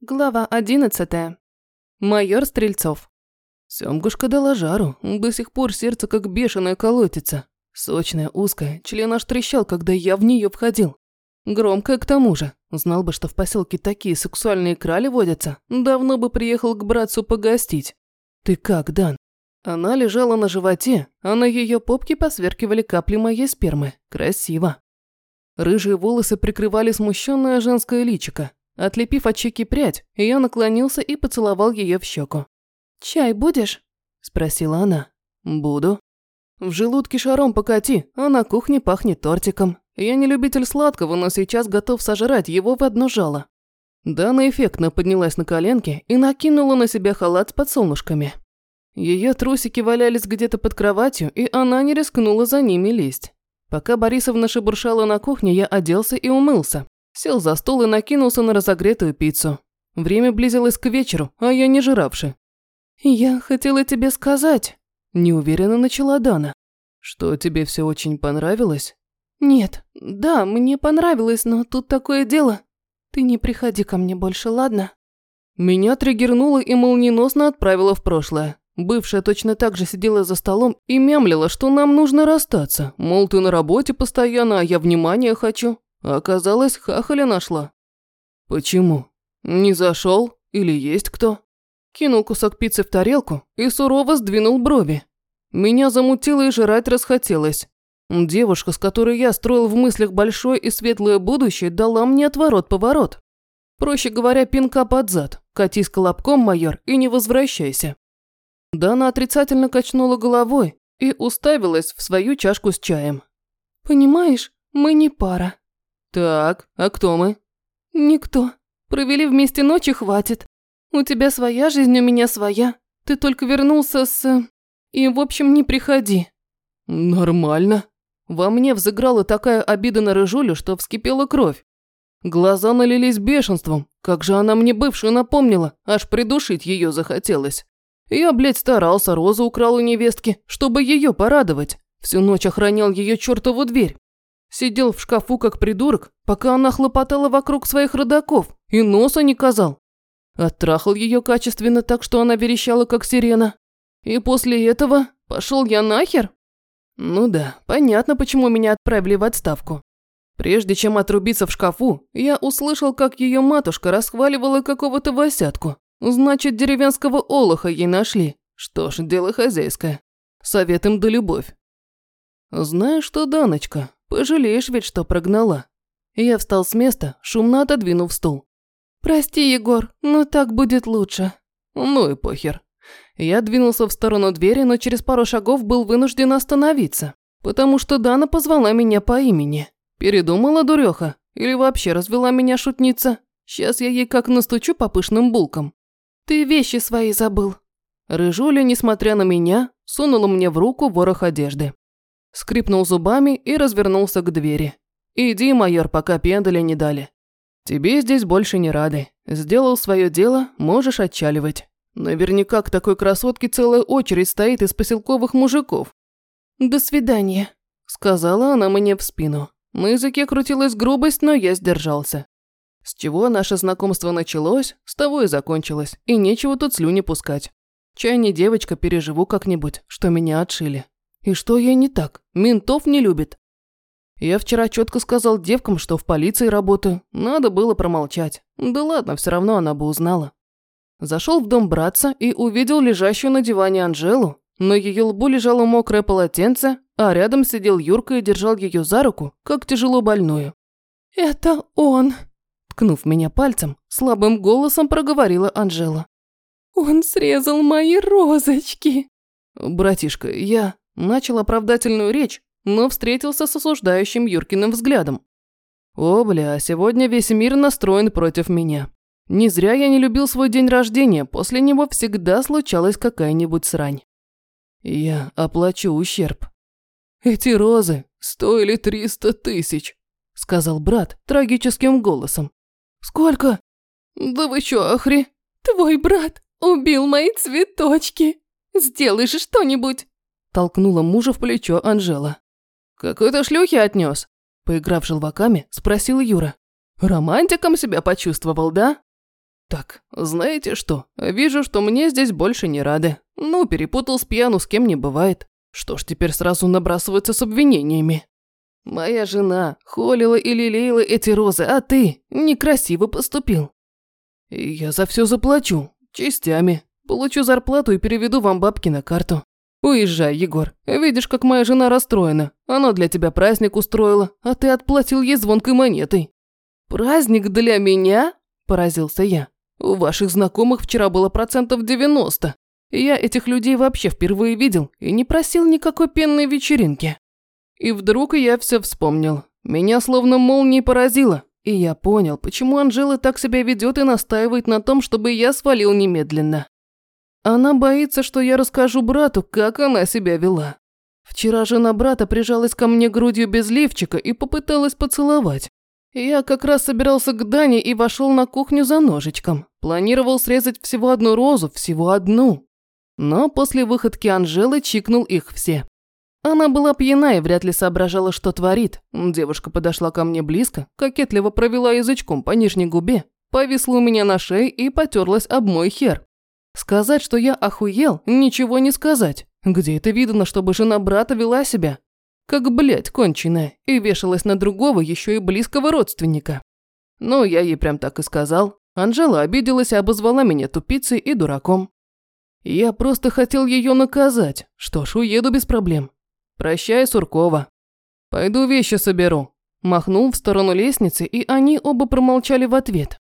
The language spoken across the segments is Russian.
Глава одиннадцатая. Майор Стрельцов. Семгушка дала жару, до сих пор сердце как бешеное колотится. Сочная, узкая, член аж трещал, когда я в нее входил. Громкая к тому же. Знал бы, что в поселке такие сексуальные крали водятся, давно бы приехал к братцу погостить. Ты как, Дан? Она лежала на животе, а на ее попке посверкивали капли моей спермы. Красиво. Рыжие волосы прикрывали смущенное женское личико, Отлепив от щеки прядь, я наклонился и поцеловал ее в щеку. «Чай будешь?» – спросила она. «Буду». В желудке шаром покати, а на кухне пахнет тортиком. Я не любитель сладкого, но сейчас готов сожрать его в одно жало. Дана эффектно поднялась на коленки и накинула на себя халат с подсолнушками. Ее трусики валялись где-то под кроватью, и она не рискнула за ними лезть. Пока Борисовна шебуршала на кухне, я оделся и умылся. Сел за стол и накинулся на разогретую пиццу. Время близилось к вечеру, а я не жиравший. «Я хотела тебе сказать», – неуверенно начала Дана. «Что, тебе все очень понравилось?» «Нет, да, мне понравилось, но тут такое дело. Ты не приходи ко мне больше, ладно?» Меня триггернуло и молниеносно отправило в прошлое. Бывшая точно так же сидела за столом и мямлила, что нам нужно расстаться. Мол, ты на работе постоянно, а я внимания хочу. Оказалось, хахаля нашла. Почему? Не зашел? Или есть кто? Кинул кусок пиццы в тарелку и сурово сдвинул брови. Меня замутило и жрать расхотелось. Девушка, с которой я строил в мыслях большое и светлое будущее, дала мне отворот-поворот. Проще говоря, пинка под зад. Катись колобком, майор, и не возвращайся. Дана отрицательно качнула головой и уставилась в свою чашку с чаем. «Понимаешь, мы не пара», «Так, а кто мы?» «Никто. Провели вместе ночи, хватит. У тебя своя жизнь, у меня своя. Ты только вернулся с... И, в общем, не приходи». «Нормально». Во мне взыграла такая обида на Рыжулю, что вскипела кровь. Глаза налились бешенством. Как же она мне бывшую напомнила, аж придушить ее захотелось. Я, блядь, старался, розу украл у невестки, чтобы ее порадовать. Всю ночь охранял ее чертову дверь. Сидел в шкафу как придурок, пока она хлопотала вокруг своих родаков и носа не казал. Оттрахал ее качественно так, что она верещала как сирена. И после этого пошел я нахер? Ну да, понятно, почему меня отправили в отставку. Прежде чем отрубиться в шкафу, я услышал, как ее матушка расхваливала какого-то восятку. Значит, деревенского олоха ей нашли. Что ж, дело хозяйское. Совет им да любовь. Знаешь что, Даночка, Пожалеешь ведь, что прогнала. Я встал с места, шумно отодвинув стул. «Прости, Егор, но так будет лучше». Ну и похер. Я двинулся в сторону двери, но через пару шагов был вынужден остановиться, потому что Дана позвала меня по имени. Передумала дуреха? Или вообще развела меня шутница? Сейчас я ей как настучу по пышным булкам. Ты вещи свои забыл. Рыжуля, несмотря на меня, сунула мне в руку ворох одежды. Скрипнул зубами и развернулся к двери. «Иди, майор, пока пендаля не дали. Тебе здесь больше не рады. Сделал свое дело, можешь отчаливать. Наверняка к такой красотке целая очередь стоит из поселковых мужиков». «До свидания», – сказала она мне в спину. На языке крутилась грубость, но я сдержался. С чего наше знакомство началось, с того и закончилось, и нечего тут слюни пускать. Чай не девочка, переживу как-нибудь, что меня отшили. И что ей не так? Ментов не любит. Я вчера четко сказал девкам, что в полиции работаю. Надо было промолчать. Да ладно, все равно она бы узнала. Зашел в дом братца и увидел лежащую на диване Анжелу. На ее лбу лежало мокрое полотенце, а рядом сидел Юрка и держал ее за руку, как тяжело больную. «Это он!» Ткнув меня пальцем, слабым голосом проговорила Анжела. «Он срезал мои розочки!» «Братишка, я...» Начал оправдательную речь, но встретился с осуждающим Юркиным взглядом. О, бля, сегодня весь мир настроен против меня. Не зря я не любил свой день рождения, после него всегда случалась какая-нибудь срань. Я оплачу ущерб. Эти розы стоили триста тысяч, сказал брат трагическим голосом. Сколько? Да вы чё, охри? Твой брат убил мои цветочки. Сделай же что-нибудь. Толкнула мужа в плечо Анжела. «Какой-то шлюхи отнес. Поиграв желваками, спросил Юра. «Романтиком себя почувствовал, да?» Так, знаете что? Вижу, что мне здесь больше не рады. Ну, перепутал с пьяну, с кем не бывает. Что ж теперь сразу набрасываются с обвинениями? Моя жена холила и лелеяла эти розы, а ты некрасиво поступил. Я за все заплачу, частями. Получу зарплату и переведу вам бабки на карту. Уезжай, Егор. Видишь, как моя жена расстроена. Она для тебя праздник устроила, а ты отплатил ей звонкой монетой. Праздник для меня? Поразился я. У ваших знакомых вчера было процентов 90. Я этих людей вообще впервые видел и не просил никакой пенной вечеринки. И вдруг я все вспомнил. Меня словно молнией поразило. И я понял, почему Анжела так себя ведет и настаивает на том, чтобы я свалил немедленно. Она боится, что я расскажу брату, как она себя вела. Вчера жена брата прижалась ко мне грудью без лифчика и попыталась поцеловать. Я как раз собирался к Дане и вошел на кухню за ножичком. Планировал срезать всего одну розу, всего одну. Но после выходки Анжелы чикнул их все. Она была пьяна и вряд ли соображала, что творит. Девушка подошла ко мне близко, кокетливо провела язычком по нижней губе, повисла у меня на шее и потерлась об мой хер. Сказать, что я охуел, ничего не сказать. Где это видно, чтобы жена брата вела себя? как блядь конченая, и вешалась на другого еще и близкого родственника. Ну, я ей прям так и сказал. Анжела обиделась и обозвала меня тупицей и дураком. Я просто хотел ее наказать. Что ж, уеду без проблем. Прощай, Суркова. Пойду вещи соберу. Махнул в сторону лестницы, и они оба промолчали в ответ.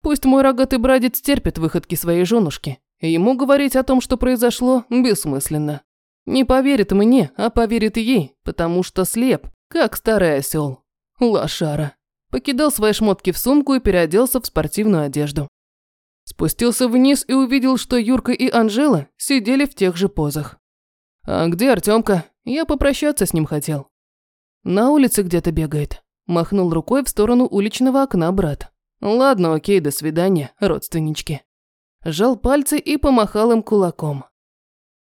Пусть мой рогатый братец терпит выходки своей женушки. Ему говорить о том, что произошло, бессмысленно. Не поверит мне, а поверит ей, потому что слеп, как старый осел. Лошара. Покидал свои шмотки в сумку и переоделся в спортивную одежду. Спустился вниз и увидел, что Юрка и Анжела сидели в тех же позах. «А где Артемка? Я попрощаться с ним хотел». «На улице где-то бегает», – махнул рукой в сторону уличного окна брат. «Ладно, окей, до свидания, родственнички». Жал пальцы и помахал им кулаком.